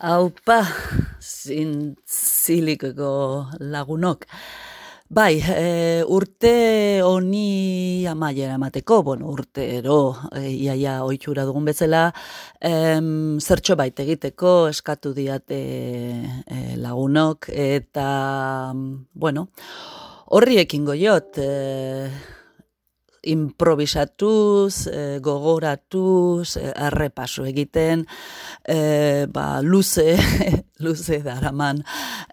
Haupa, zintzilikeko lagunok. Bai, e, urte honi amaiera emateko, bueno, urte ero, e, iaia oitxura dugun bezala, em, zertxo bait egiteko eskatu diate e, lagunok, eta, bueno, horri ekingo jot, e, improvisatuz, e, gogoratuz, e, arrepaso egiten, e, ba, luze, luze daraman,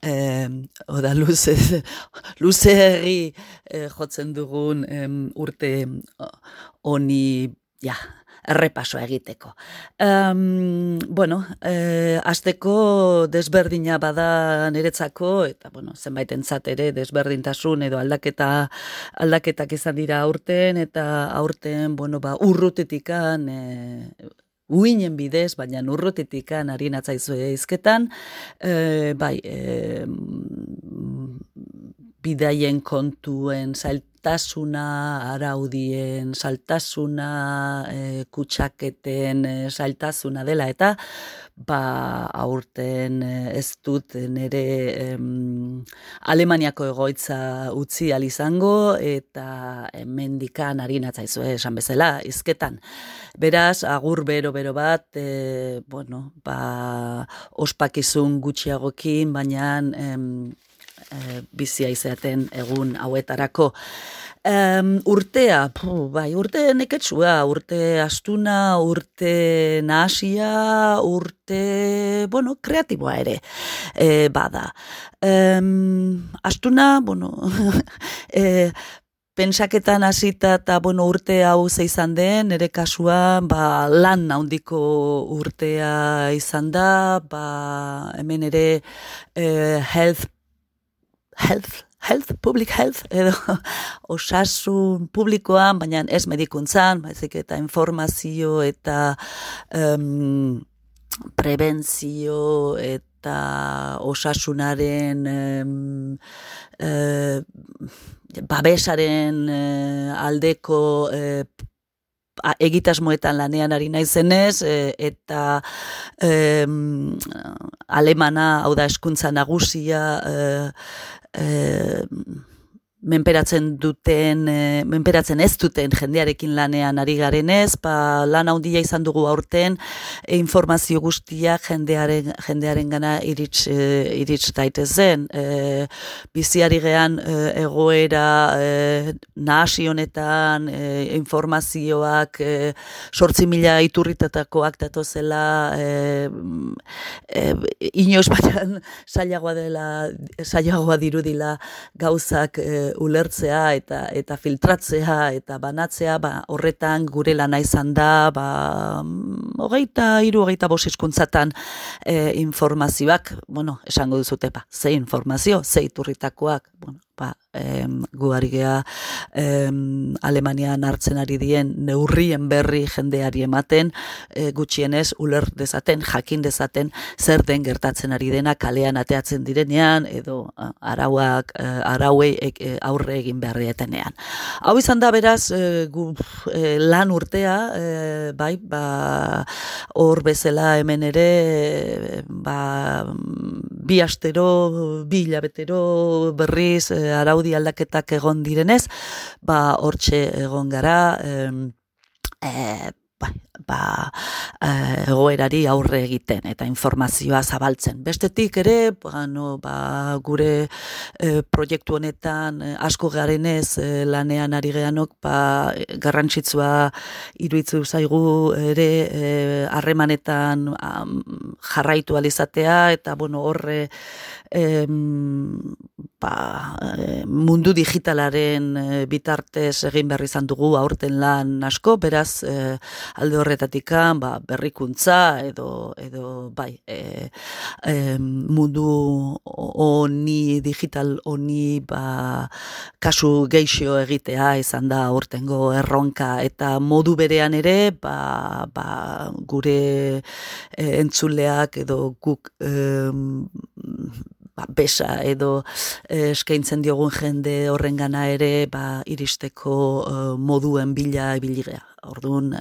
e, oda luze, luze herri e, jotzen dugun e, urte honi, ja, errepasoa egiteko. Um, bueno, e, azteko desberdina bada niretzako, eta bueno, zenbait entzat ere desberdintasun edo aldaketa aldaketak izan dira aurten, eta aurten, bueno, ba, urrutetikan, e, uinen bidez, baina urrutetikan harin atzaizue izketan, e, bai, e, bidaien kontuen saltasuna, araudien saltasuna, e, kutsaketen e, saltasuna dela, eta ba aurten e, ez dut nire Alemaniako egoitza utzi izango eta mendikan harinatza esan bezala, izketan. Beraz, agur bero-bero bat, e, bueno, ba, ospakizun gutxiagokin, baina e, bizia izaten egun hauetarako. Um, urtea, pu, bai, urte neketsua, urte astuna, urte nahasia, urte, bueno, kreatiboa ere, e, bada. Um, astuna, bueno, e, pensaketan hasita eta bueno, urte hau ze izan den, ere kasua, ba, lan handiko urtea izan da, ba, hemen ere e, health health, health, public health, edo osasun publikoan, baina ez medikuntzan, baizik eta informazio eta um, prebentzio eta osasunaren um, babesaren uh, aldeko uh, egitasmoetan lanean ari naizenez e, eta e, alemana hau da eskuntza nagusia e, e, menperatzen duten, e, menperatzen ez duten jendearekin lanean ari garen ez, ba, lan handia izan dugu aurten, e, informazio guztia jendearen, jendearen gana irits, e, irits daitezen. E, biziari gehan e, egoera e, nahasi honetan, e, informazioak e, sortzi mila iturritatakoak datozela, e, e, inoz batean zailagoa dela, zailagoa dirudila gauzak e, ulertzea eta eta filtratzea eta banatzea ba, horretan gure lana izan da ba, hogeita iru hogeita bos izkuntzatan e, informazioak. Bueno, esango duzute ba, ze informazio, ze iturritakoak. Bueno, ba, em, guari gea em, Alemanian hartzen ari dien neurrien berri jendeari ematen e, gutxienez uler dezaten, jakin dezaten zer den gertatzen ari dena kalean ateatzen direnean edo arauak e, arauei e, aurre egin beharrietenean. Hau izan da beraz e, gu, e, lan urtea e, bai, ba, hor bezala hemen ere ba, bi astero, bi hilabetero berriz e, araudi aldaketak egon direnez, ba hortxe egon gara, e, ba, ba, egoerari aurre egiten eta informazioa zabaltzen. Bestetik ere, ba, no, ba, gure e, proiektu honetan e, asko garenez e, lanean ari geanok, ba, garrantzitsua iruitzu zaigu ere harremanetan jarraitu alizatea eta bueno, horre ba, e, mundu digitalaren e, bitartez egin berri izan dugu aurten lan asko, beraz e, alde horretatik ba, berrikuntza edo, edo bai, e, e, mundu honi, digital honi ba, kasu geixio egitea izan da aurtengo erronka. Eta modu berean ere ba, ba, gure e, entzuleak edo guk ba, besa edo eskaintzen diogun jende horrengana ere ba, iristeko moduen bila ibiligea. Orduan,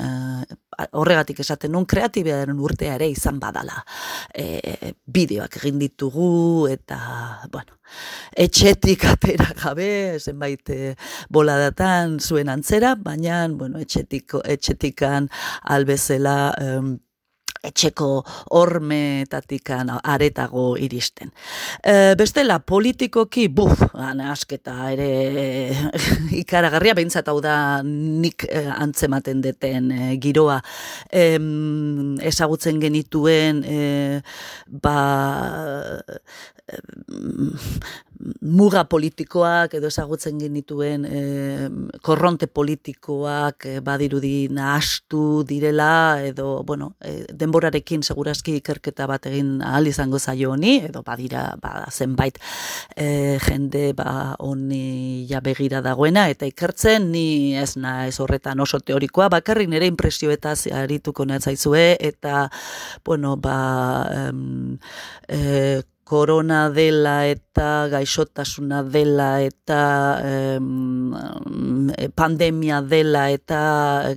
horregatik esaten nun kreatibearen urtea ere izan badala. E, bideoak egin ditugu eta, bueno, etxetik atera gabe, zenbait e, boladatan zuen antzera, baina, bueno, etxetik, etxetikan albezela etxeko hormetatikan aretago iristen. E, bestela, politikoki, buf, asketa ere ikaragarria, behintzat hau da nik e, antzematen deten e, giroa e, ezagutzen genituen e, ba muga politikoak edo ezagutzen genituen e, korronte politikoak e, badirudi nahastu direla edo bueno, e, denborarekin segurazki ikerketa bat egin ahal izango zaio honi edo badira ba, zenbait e, jende ba honi ja begira dagoena eta ikertzen ni ez na ez horretan oso teorikoa bakarrik nere impresioetaz arituko natzaizue eta bueno ba em, e, korona dela eta gaixotasuna dela eta pandemia dela eta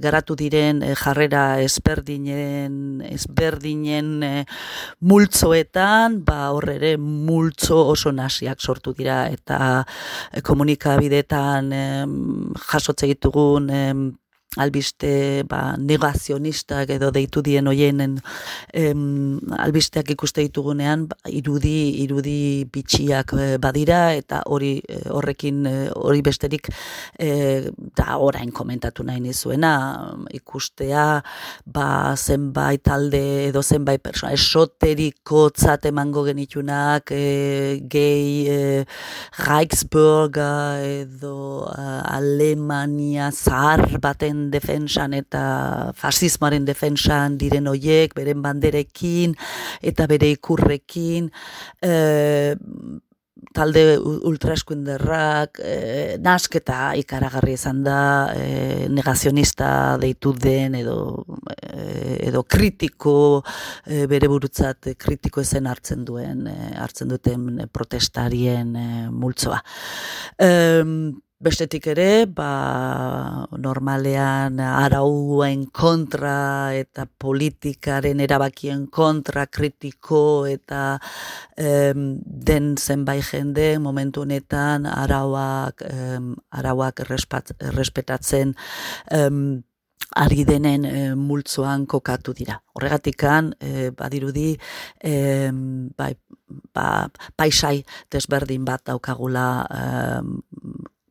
garatu diren eh, jarrera ezberdinen ezberdinen e, multzoetan ba hor ere multzo oso nasiak sortu dira eta e, komunikabidetan e, jasotze ditugun albiste ba, negazionistak edo deitu dien hoienen em, albisteak ikuste ditugunean ba, irudi irudi bitxiak eh, badira eta hori eh, horrekin eh, hori besterik e, da orain komentatu nahi nizuena ikustea ba, zenbait talde edo zenbait persona esoteriko tzat emango genitunak e, gehi e, Reichsburga edo Alemania zahar baten defensan eta fasismoaren defensan diren hoiek, beren banderekin eta bere ikurrekin, e, talde ultraeskuinderrak, e, nasketa ikaragarri izan da, e, negazionista deitu den edo, e, edo kritiko e, bere burutzat kritiko ezen hartzen duen, e, hartzen duten protestarien e, multzoa. E, Bestetik ere, ba, normalean arauen kontra eta politikaren erabakien kontra kritiko eta em, den zenbait jende momentu honetan arauak, em, arauak errespetatzen em, ari denen e, multzoan kokatu dira. Horregatikan, e, badirudi, e, bai, ba, paisai desberdin bat daukagula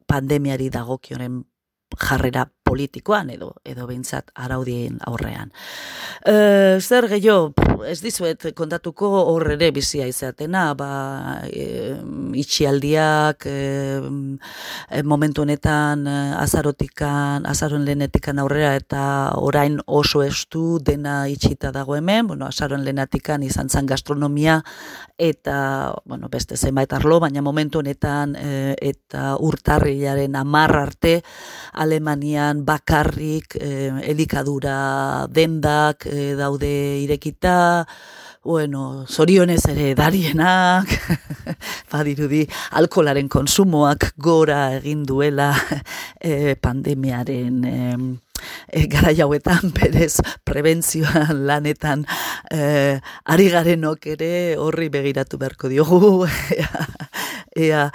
pandemiari dagokionen jarrera politikoan edo edo beintzat araudien aurrean. E, zer gehiago, ez dizuet kontatuko hor ere bizia izatena, ba, e, itxialdiak e, momentu honetan azarotikan, azaron lehenetikan aurrera eta orain oso estu dena itxita dago hemen, bueno, azaron lehenetikan izan zan gastronomia eta bueno, beste zenbait arlo, baina momentu honetan e, eta urtarrilaren amar arte Alemanian bakarrik eh, elikadura dendak eh, daude irekita, bueno, zorionez ere darienak, badirudi alkolaren konsumoak gora egin duela eh, pandemiaren eh, e, gara jauetan berez prebentzioan lanetan e, ari garenok ere horri begiratu beharko diogu ea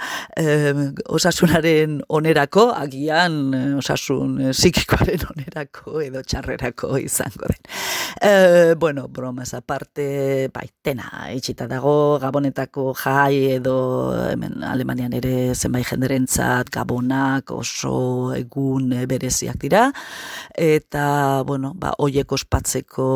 osasunaren onerako, agian eh, osasun e, psikikoaren onerako edo txarrerako izango den. E, bueno, bromas aparte, bai, tena, itxita dago, gabonetako jai edo hemen Alemanian ere zenbait jenderentzat gabonak oso egun bereziak dira, eta, bueno, ba, oiek ospatzeko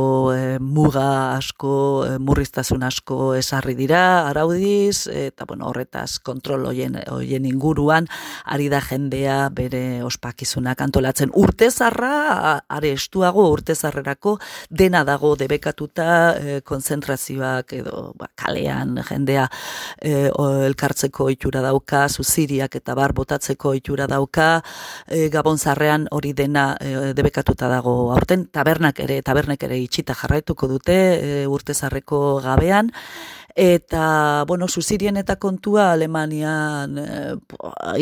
muga asko, e, murriztasun asko esarri dira, araudiz, eta, bueno, horretaz kontrol hoien hoien inguruan ari da jendea bere ospakizunak antolatzen. Urtezarra are estuago urtezarrerako dena dago debekatuta e, konzentrazioak edo ba, kalean jendea e, elkartzeko itxura dauka zuziriak eta bar botatzeko itxura dauka e, gabonzarrean hori dena e, debekatuta dago. Aurten tabernak ere tabernek ere itxita jarraituko dute e, urtezarreko gabean eta, bueno, zuzirien eta kontua Alemanian e,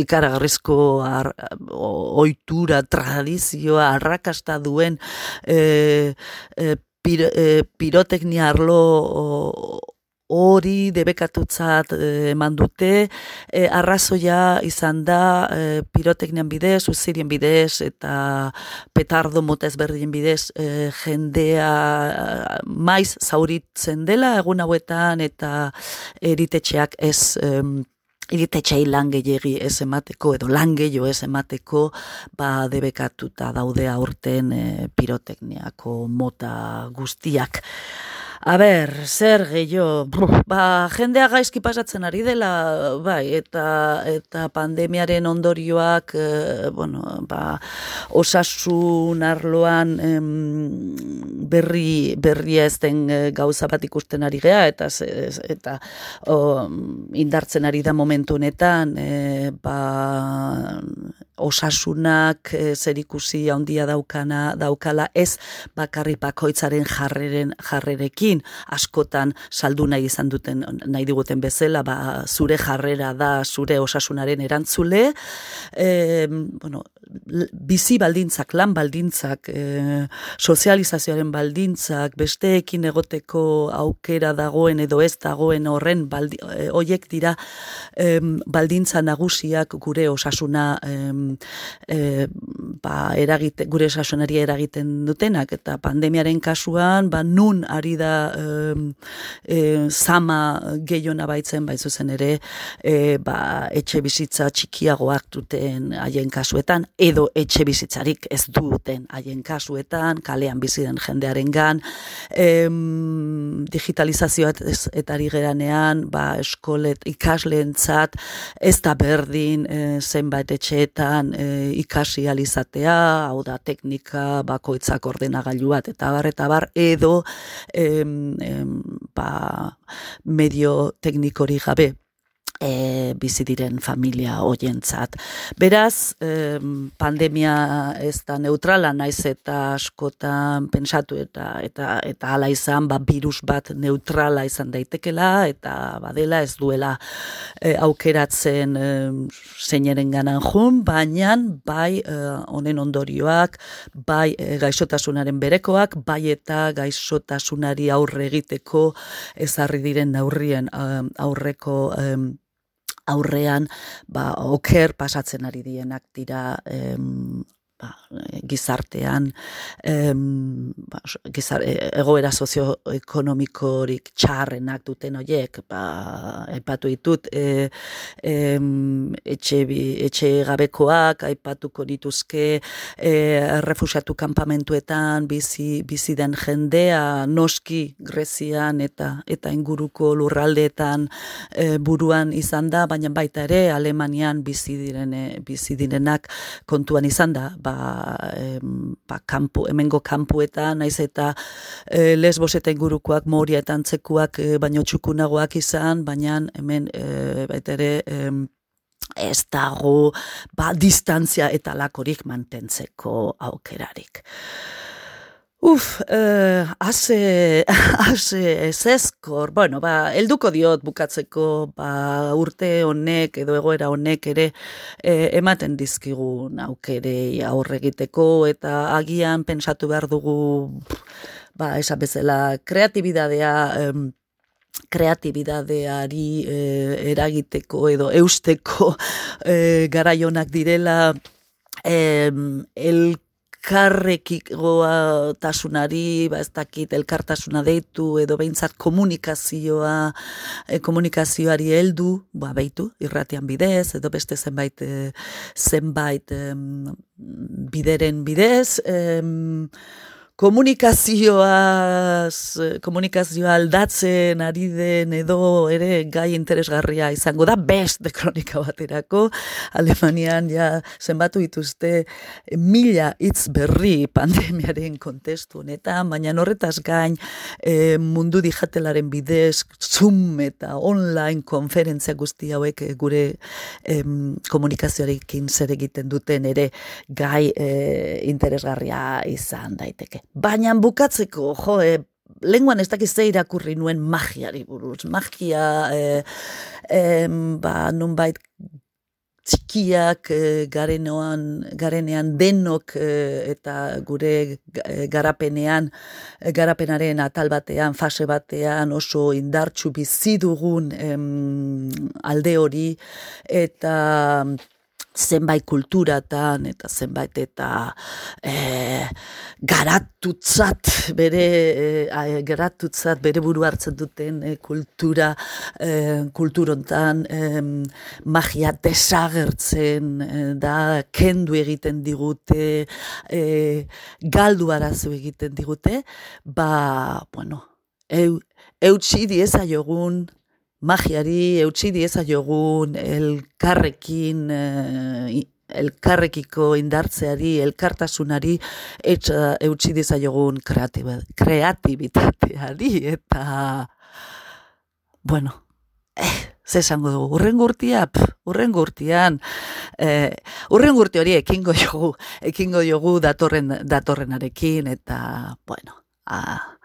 ikaragarrizko oitura, tradizioa, arrakasta duen e, e, piroteknia arlo hori debekatutzat eh, eman dute, e, arrazoia izan da e, piroteknian bidez, uzirien bidez, eta petardo motez berdien bidez, e, jendea maiz zauritzen dela egun hauetan, eta eritetxeak ez... E, Iritetxai lan gehiagi ez emateko, edo lan gehiago ez emateko, ba debekatuta daude aurten e, pirotekniako mota guztiak. A ber, zer gehiago, ba, jendea gaizki pasatzen ari dela, bai, eta, eta pandemiaren ondorioak, e, bueno, ba, osasun arloan em, berri, berria ez den eh, gauza bat ikusten ari gea, eta, eta o, indartzen ari da momentu honetan, e, ba, osasunak e, zerikusi handia daukana daukala ez bakarri bakoitzaren jarreren jarrerekin askotan saldu nahi izan duten nahi diguten bezala ba, zure jarrera da zure osasunaren erantzule. E, bueno, bizi baldintzak, lan baldintzak, e, sozializazioaren baldintzak, besteekin egoteko aukera dagoen edo ez dagoen horren baldi, e, oiek dira e, baldintza nagusiak gure osasuna e, ba, eragite, gure osasunari eragiten dutenak. Eta pandemiaren kasuan ba, nun ari da e, zama gehiona baitzen baizuzen ere e, ba, etxe bizitza txikiagoak duten haien kasuetan edo etxe bizitzarik ez duten haien kasuetan, kalean bizi den jendearen gan, digitalizazioa eta ari geranean, ba, eskolet ikasleentzat ez da berdin e, zenbait etxeetan e, ikasi alizatea, hau da teknika bakoitzak ordenagailu bat, eta bar, eta bar, edo em, em, ba, medio teknikori gabe e, bizi diren familia hoientzat. Beraz, e, pandemia ez da neutrala naiz eta askotan pensatu eta eta eta hala izan, ba virus bat neutrala izan daitekela eta badela ez duela e, aukeratzen e, zeineren ganan jun, baina bai e, honen ondorioak, bai e, gaixotasunaren berekoak, bai eta gaixotasunari aurre egiteko ezarri diren neurrien aurreko aurrean ba, oker pasatzen ari dienak dira ba, gizartean em, ba, gizar, e, egoera sozioekonomikorik txarrenak duten horiek ba, aipatu ditut e, em, etxe, etxe gabekoak aipatuko dituzke e, refusiatu kanpamentuetan bizi, bizi den jendea noski Grezian eta eta inguruko lurraldeetan e, buruan izan da baina baita ere Alemanian bizi direne bizi direnak kontuan izan da ba, ba kampu, hemengo kampuetan, naiz eta e, lesbos eta ingurukoak moria eta antzekuak e, baino txukunagoak izan, baina hemen e, baita ere ez dago ba, distantzia eta lakorik mantentzeko aukerarik. Uf, eh, haze, haze, zezkor, bueno, ba, elduko diot bukatzeko, ba, urte honek edo egoera honek ere eh, ematen dizkigun aukere aurre egiteko eta agian pensatu behar dugu, ba, esan bezala, kreatibidadea, eh, kreatibidadeari eh, eragiteko edo eusteko eh, garaionak direla, eh, el elkarrekiko tasunari, ba ez dakit elkartasuna deitu edo behintzat komunikazioa e, komunikazioari heldu, ba beitu irratian bidez edo beste zenbait e, zenbait bideren bidez, komunikazioa komunikazioa aldatzen ari den edo ere gai interesgarria izango da best de kronika baterako. Alemanian ja zenbatu dituzte mila hitz berri pandemiaren kontestu honetan baina horretaz gain e, mundu dijatelaren bidez zoom eta online konferentzia guzti hauek gure e, komunikazioarekin zer egiten duten ere gai e, interesgarria izan daiteke baina bukatzeko, jo, e, lenguan ez dakiz irakurri nuen magiari buruz. Magia, e, e, ba, nunbait txikiak e, garenoan, garenean denok e, eta gure garapenean, garapenaren atal batean, fase batean oso indartsu bizi dugun alde hori eta zenbait kulturatan eta zenbait eta e, garatutzat bere e, garatutzat bere buru hartzen duten e, kultura e, kulturontan e, magia desagertzen e, da kendu egiten digute e, galdu arazu egiten digute ba bueno eu, eutxi dieza jogun magiari eutsi dieza jogun elkarrekin eh, elkarrekiko indartzeari, elkartasunari etxa eutsi dieza jogun kreatibitateari. Eta bueno eh, ze esango dugu, urren gurtia, urren gurtian, eh, urren gurti hori ekingo jogu, ekingo jogu datorren, datorrenarekin, eta, bueno, ah,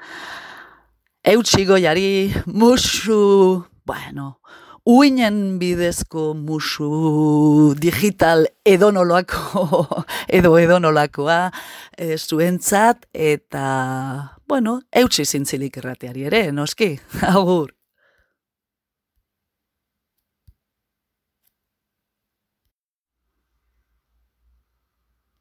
eutxigo jari, musu, bueno, uinen bidezko musu digital edonolako, edo edonolakoa e, zuentzat, eta, bueno, eutxi zintzilik errateari ere, noski, agur.